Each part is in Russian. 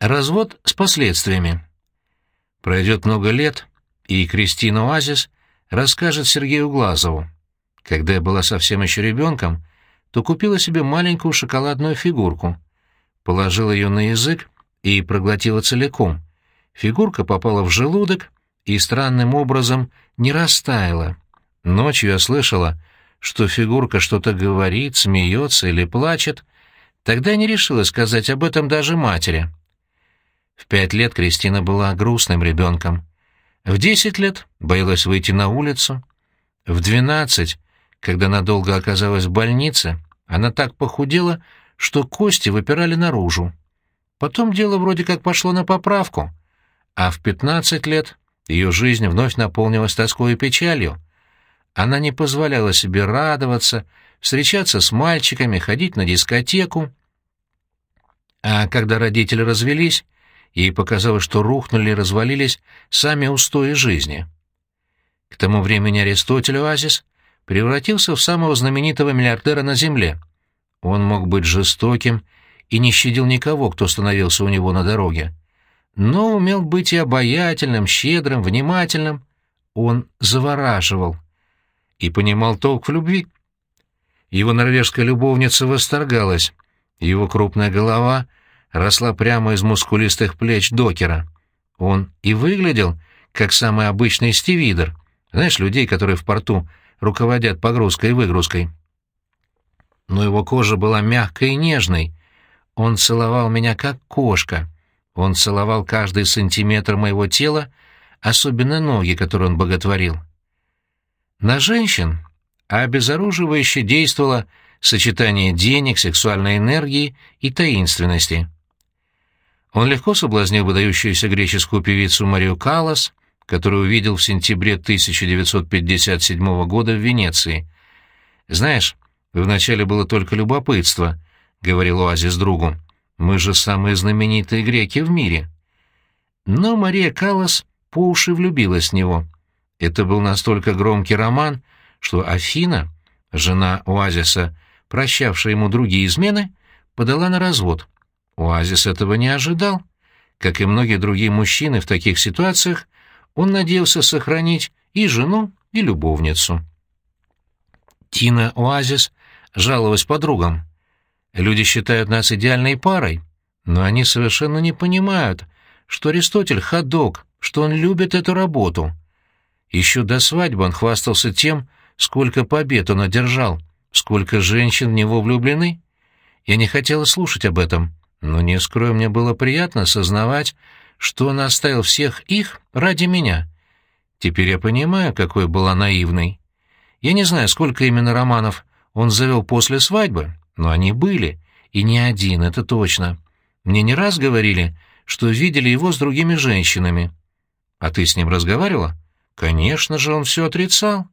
Развод с последствиями. Пройдет много лет, и Кристина Оазис расскажет Сергею Глазову. Когда я была совсем еще ребенком, то купила себе маленькую шоколадную фигурку, положила ее на язык и проглотила целиком. Фигурка попала в желудок и странным образом не растаяла. Ночью я слышала, что фигурка что-то говорит, смеется или плачет. Тогда я не решила сказать об этом даже матери. В пять лет Кристина была грустным ребенком. В десять лет боялась выйти на улицу. В двенадцать, когда надолго оказалась в больнице, она так похудела, что кости выпирали наружу. Потом дело вроде как пошло на поправку, а в пятнадцать лет ее жизнь вновь наполнилась тоской и печалью. Она не позволяла себе радоваться, встречаться с мальчиками, ходить на дискотеку. А когда родители развелись, Ей показалось, что рухнули и развалились сами устои жизни. К тому времени Аристотель Оазис превратился в самого знаменитого миллиардера на Земле. Он мог быть жестоким и не щадил никого, кто становился у него на дороге. Но умел быть и обаятельным, щедрым, внимательным. Он завораживал и понимал толк в любви. Его норвежская любовница восторгалась. Его крупная голова — росла прямо из мускулистых плеч докера. Он и выглядел, как самый обычный стивидер, знаешь, людей, которые в порту руководят погрузкой и выгрузкой. Но его кожа была мягкой и нежной. Он целовал меня, как кошка. Он целовал каждый сантиметр моего тела, особенно ноги, которые он боготворил. На женщин обезоруживающе действовало сочетание денег, сексуальной энергии и таинственности — он легко соблазнил выдающуюся греческую певицу Марию Каллас, которую увидел в сентябре 1957 года в Венеции. «Знаешь, вначале было только любопытство», — говорил Оазис другу. «Мы же самые знаменитые греки в мире». Но Мария Каллас по уши влюбилась в него. Это был настолько громкий роман, что Афина, жена Оазиса, прощавшая ему другие измены, подала на развод. Оазис этого не ожидал. Как и многие другие мужчины в таких ситуациях, он надеялся сохранить и жену, и любовницу. Тина Оазис жаловалась подругам. «Люди считают нас идеальной парой, но они совершенно не понимают, что Аристотель — ходок, что он любит эту работу. Еще до свадьбы он хвастался тем, сколько побед он одержал, сколько женщин в него влюблены. Я не хотела слушать об этом» Но, не скрою, мне было приятно сознавать, что он оставил всех их ради меня. Теперь я понимаю, какой была наивной. Я не знаю, сколько именно романов он завел после свадьбы, но они были, и не один, это точно. Мне не раз говорили, что видели его с другими женщинами. А ты с ним разговаривала? Конечно же, он все отрицал.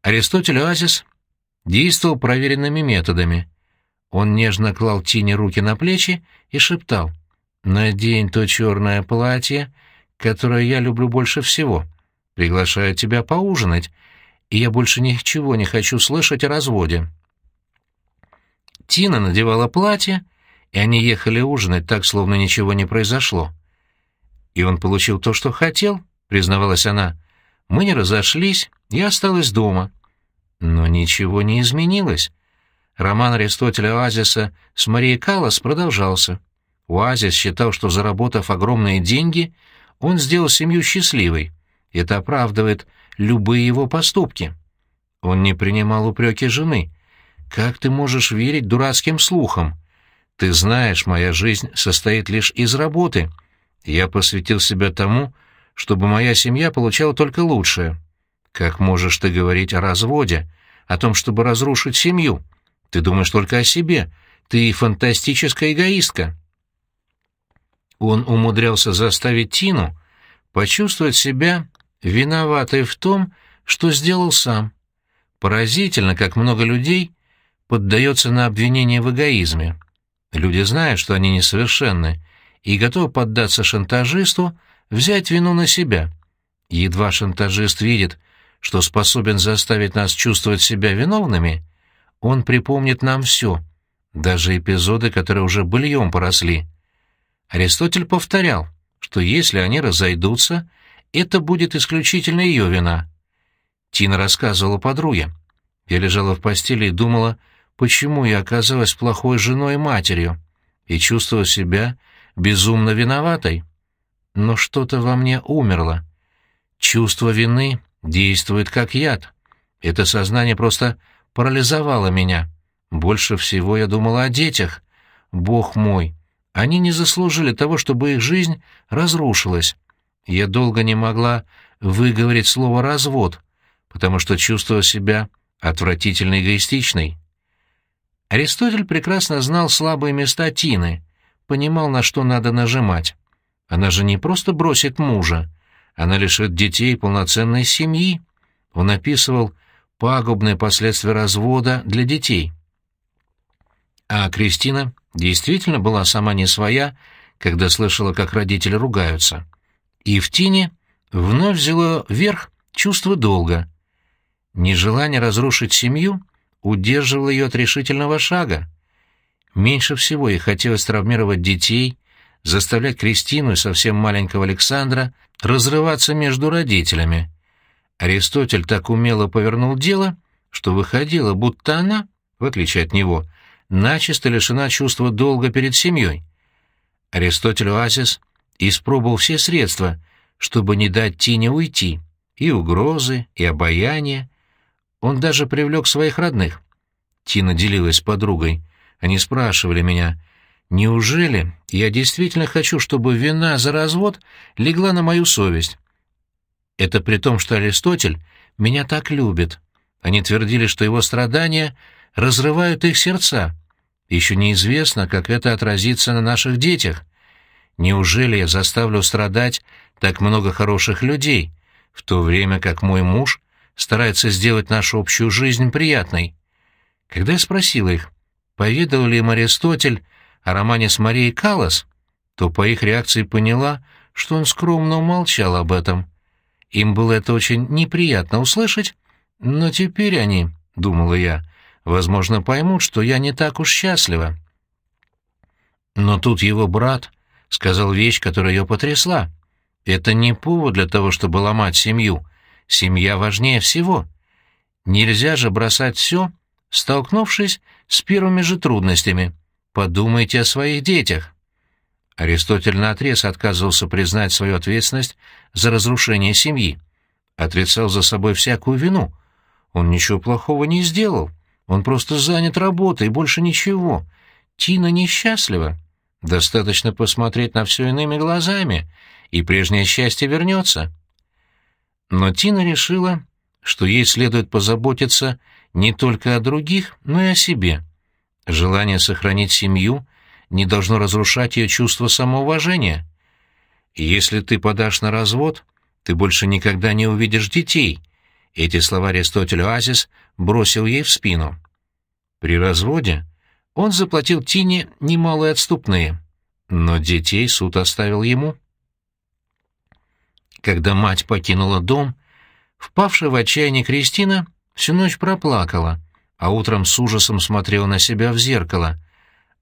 Аристотель Оазис действовал проверенными методами — он нежно клал Тине руки на плечи и шептал. «Надень то черное платье, которое я люблю больше всего. Приглашаю тебя поужинать, и я больше ничего не хочу слышать о разводе». Тина надевала платье, и они ехали ужинать так, словно ничего не произошло. «И он получил то, что хотел», — признавалась она. «Мы не разошлись, я осталась дома». Но ничего не изменилось. Роман Аристотеля Оазиса с Марией Каллас продолжался. Оазис считал, что заработав огромные деньги, он сделал семью счастливой. Это оправдывает любые его поступки. Он не принимал упреки жены. «Как ты можешь верить дурацким слухам? Ты знаешь, моя жизнь состоит лишь из работы. Я посвятил себя тому, чтобы моя семья получала только лучшее. Как можешь ты говорить о разводе, о том, чтобы разрушить семью?» Ты думаешь только о себе. Ты фантастическая эгоистка». Он умудрялся заставить Тину почувствовать себя виноватой в том, что сделал сам. Поразительно, как много людей поддается на обвинение в эгоизме. Люди знают, что они несовершенны, и готовы поддаться шантажисту, взять вину на себя. Едва шантажист видит, что способен заставить нас чувствовать себя виновными, он припомнит нам все, даже эпизоды, которые уже быльем поросли. Аристотель повторял, что если они разойдутся, это будет исключительно ее вина. Тина рассказывала подруге. Я лежала в постели и думала, почему я оказалась плохой женой и матерью, и чувствовала себя безумно виноватой. Но что-то во мне умерло. Чувство вины действует как яд. Это сознание просто парализовало меня. Больше всего я думала о детях. Бог мой, они не заслужили того, чтобы их жизнь разрушилась. Я долго не могла выговорить слово «развод», потому что чувствовала себя отвратительно эгоистичной. Аристотель прекрасно знал слабые места Тины, понимал, на что надо нажимать. Она же не просто бросит мужа, она лишит детей полноценной семьи. Он описывал пагубные последствия развода для детей. А Кристина действительно была сама не своя, когда слышала, как родители ругаются. И в Тине вновь взяло верх чувство долга. Нежелание разрушить семью удерживало ее от решительного шага. Меньше всего ей хотелось травмировать детей, заставлять Кристину и совсем маленького Александра разрываться между родителями. Аристотель так умело повернул дело, что выходило, будто она, в отличие от него, начисто лишена чувства долга перед семьей. Аристотель Оазис испробовал все средства, чтобы не дать Тине уйти, и угрозы, и обаяние. Он даже привлек своих родных. Тина делилась с подругой. Они спрашивали меня, неужели я действительно хочу, чтобы вина за развод легла на мою совесть? Это при том, что Аристотель меня так любит. Они твердили, что его страдания разрывают их сердца, еще неизвестно, как это отразится на наших детях. Неужели я заставлю страдать так много хороших людей, в то время как мой муж старается сделать нашу общую жизнь приятной? Когда я спросила их, поведал ли им Аристотель о романе с Марией Каллас, то по их реакции поняла, что он скромно умолчал об этом. Им было это очень неприятно услышать, но теперь они, — думала я, возможно, поймут, что я не так уж счастлива. Но тут его брат сказал вещь, которая ее потрясла. Это не повод для того, чтобы ломать семью. Семья важнее всего. Нельзя же бросать все, столкнувшись с первыми же трудностями. Подумайте о своих детях. Аристотель наотрез отказывался признать свою ответственность за разрушение семьи. Отрицал за собой всякую вину. Он ничего плохого не сделал. Он просто занят работой, больше ничего. Тина несчастлива. Достаточно посмотреть на все иными глазами, и прежнее счастье вернется. Но Тина решила, что ей следует позаботиться не только о других, но и о себе. Желание сохранить семью не должно разрушать ее чувство самоуважения. «Если ты подашь на развод, ты больше никогда не увидишь детей», эти слова Аристотель Оазис бросил ей в спину. При разводе он заплатил Тине немалые отступные, но детей суд оставил ему. Когда мать покинула дом, впавшая в отчаяние Кристина всю ночь проплакала, а утром с ужасом смотрела на себя в зеркало.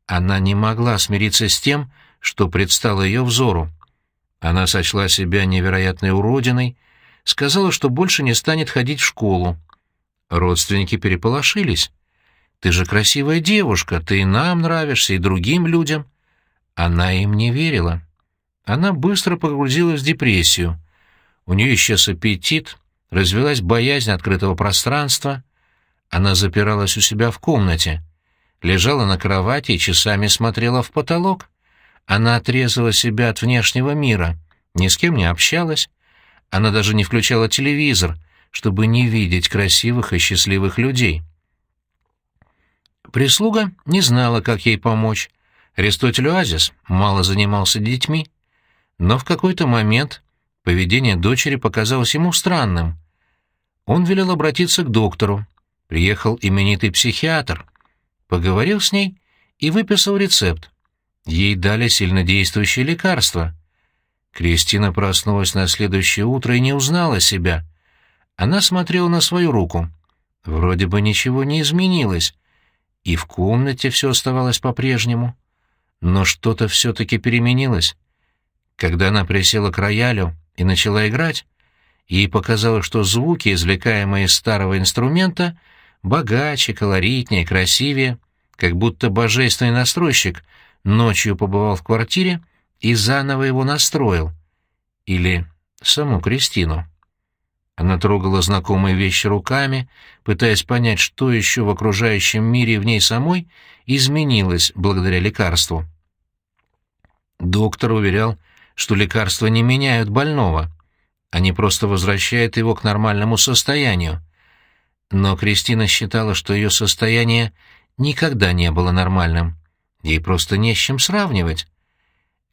Она не могла смириться с тем, что предстало ее взору. Она сочла себя невероятной уродиной, сказала, что больше не станет ходить в школу. Родственники переполошились. «Ты же красивая девушка, ты и нам нравишься, и другим людям». Она им не верила. Она быстро погрузилась в депрессию. У нее исчез аппетит, развелась боязнь открытого пространства. Она запиралась у себя в комнате, лежала на кровати и часами смотрела в потолок. Она отрезала себя от внешнего мира, ни с кем не общалась, она даже не включала телевизор, чтобы не видеть красивых и счастливых людей. Прислуга не знала, как ей помочь. Аристотель Оазис мало занимался детьми. Но в какой-то момент поведение дочери показалось ему странным. Он велел обратиться к доктору. Приехал именитый психиатр. Поговорил с ней и выписал рецепт. Ей дали сильнодействующее лекарство. Кристина проснулась на следующее утро и не узнала себя. Она смотрела на свою руку. Вроде бы ничего не изменилось, и в комнате все оставалось по-прежнему. Но что-то все-таки переменилось. Когда она присела к роялю и начала играть, ей показалось, что звуки, извлекаемые из старого инструмента, богаче, колоритнее, красивее, как будто божественный настройщик ночью побывал в квартире и заново его настроил. Или саму Кристину. Она трогала знакомые вещи руками, пытаясь понять, что еще в окружающем мире в ней самой изменилось благодаря лекарству. Доктор уверял, что лекарства не меняют больного, они просто возвращают его к нормальному состоянию. Но Кристина считала, что ее состояние никогда не было нормальным. Ей просто не с чем сравнивать.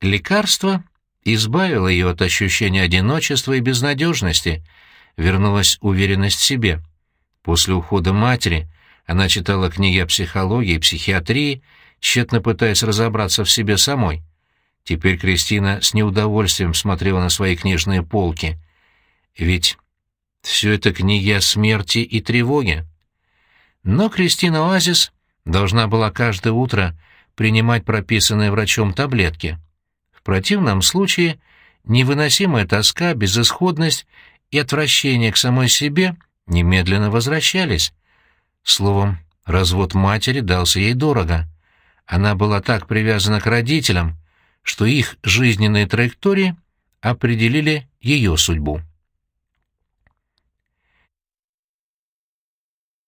Лекарство избавило ее от ощущения одиночества и безнадежности, вернулась уверенность в себе. После ухода матери она читала книги о психологии и психиатрии, тщетно пытаясь разобраться в себе самой. Теперь Кристина с неудовольствием смотрела на свои книжные полки. Ведь все это книги о смерти и тревоге. Но Кристина Оазис должна была каждое утро принимать прописанные врачом таблетки. В противном случае невыносимая тоска, безысходность и отвращение к самой себе немедленно возвращались. Словом, развод матери дался ей дорого. Она была так привязана к родителям, что их жизненные траектории определили ее судьбу.